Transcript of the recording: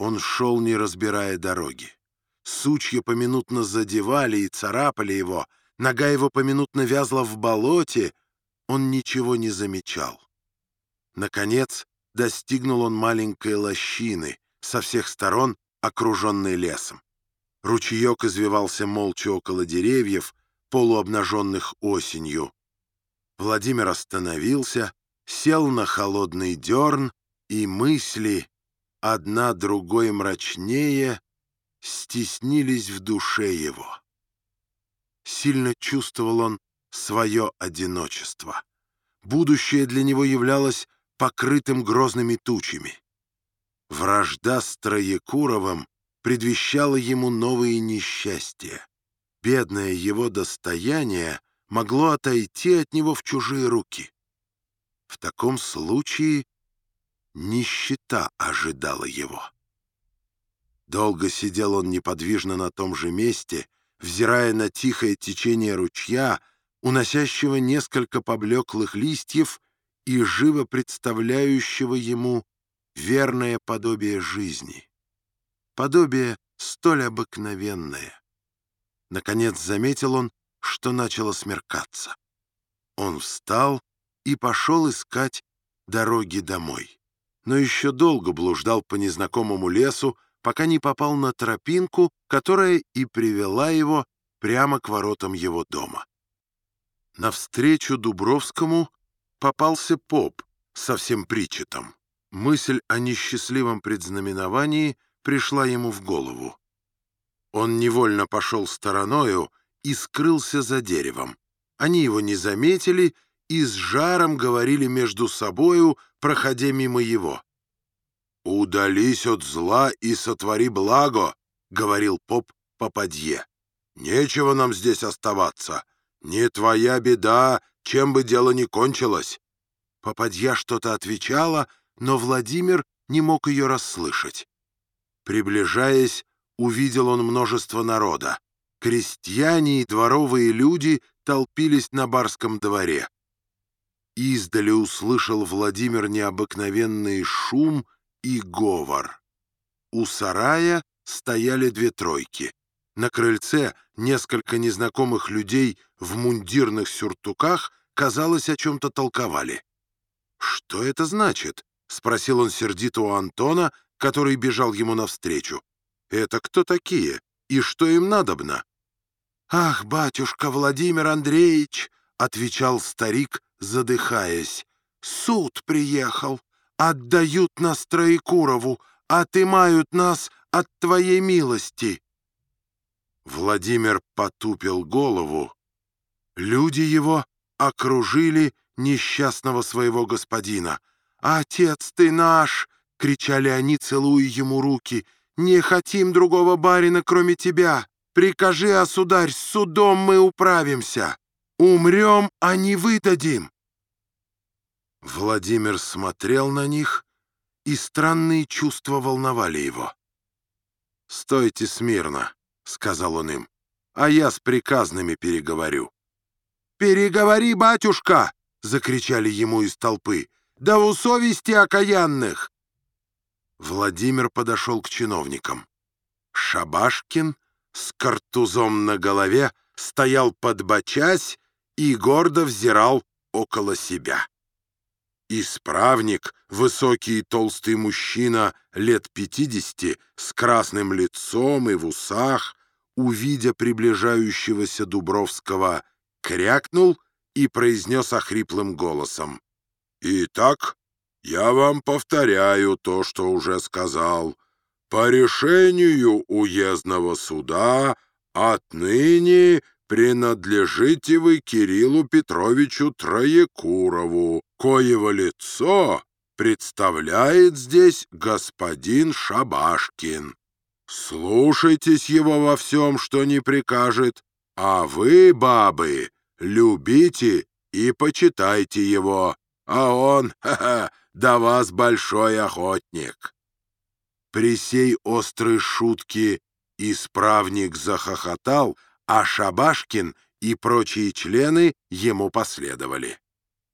Он шел, не разбирая дороги. Сучья поминутно задевали и царапали его, нога его поминутно вязла в болоте, он ничего не замечал. Наконец достигнул он маленькой лощины, со всех сторон окруженной лесом. Ручеек извивался молча около деревьев, полуобнаженных осенью. Владимир остановился, сел на холодный дерн, и мысли, одна другой мрачнее, стеснились в душе его. Сильно чувствовал он свое одиночество. Будущее для него являлось покрытым грозными тучами. Вражда с Троекуровым предвещала ему новые несчастья. Бедное его достояние могло отойти от него в чужие руки. В таком случае нищета ожидала его. Долго сидел он неподвижно на том же месте, взирая на тихое течение ручья, уносящего несколько поблеклых листьев и живо представляющего ему верное подобие жизни. Подобие столь обыкновенное. Наконец заметил он, что начало смеркаться. Он встал и пошел искать дороги домой. Но еще долго блуждал по незнакомому лесу, пока не попал на тропинку, которая и привела его прямо к воротам его дома. Навстречу Дубровскому попался поп со всем причетом. Мысль о несчастливом предзнаменовании пришла ему в голову. Он невольно пошел стороною и скрылся за деревом. Они его не заметили и с жаром говорили между собою, проходя мимо его. «Удались от зла и сотвори благо», — говорил поп попадье. «Нечего нам здесь оставаться. Не твоя беда, чем бы дело ни кончилось». Попадья что-то отвечала, но Владимир не мог ее расслышать. Приближаясь, увидел он множество народа. Крестьяне и дворовые люди толпились на барском дворе. Издали услышал Владимир необыкновенный шум и говор. У сарая стояли две тройки. На крыльце несколько незнакомых людей в мундирных сюртуках, казалось, о чем-то толковали. «Что это значит?» — спросил он сердито у Антона, который бежал ему навстречу. «Это кто такие? И что им надобно?» «Ах, батюшка Владимир Андреевич!» — отвечал старик, задыхаясь. «Суд приехал. Отдают нас Троекурову, отымают нас от твоей милости». Владимир потупил голову. Люди его окружили несчастного своего господина. «Отец ты наш!» — кричали они, целуя ему руки. «Не хотим другого барина, кроме тебя! Прикажи, а сударь, с судом мы управимся! Умрем, а не выдадим!» Владимир смотрел на них, и странные чувства волновали его. «Стойте смирно», — сказал он им, — «а я с приказными переговорю». «Переговори, батюшка!» — закричали ему из толпы. «Да у совести окаянных!» Владимир подошел к чиновникам. Шабашкин с картузом на голове стоял подбочась и гордо взирал около себя. Исправник, высокий и толстый мужчина лет пятидесяти, с красным лицом и в усах, увидя приближающегося Дубровского, крякнул и произнес охриплым голосом. «Итак, я вам повторяю то, что уже сказал. По решению уездного суда отныне принадлежите вы Кириллу Петровичу Троекурову, коего лицо представляет здесь господин Шабашкин. Слушайтесь его во всем, что не прикажет, а вы, бабы, любите и почитайте его, а он, ха-ха, до вас большой охотник». При сей острой шутке исправник захохотал, а Шабашкин и прочие члены ему последовали.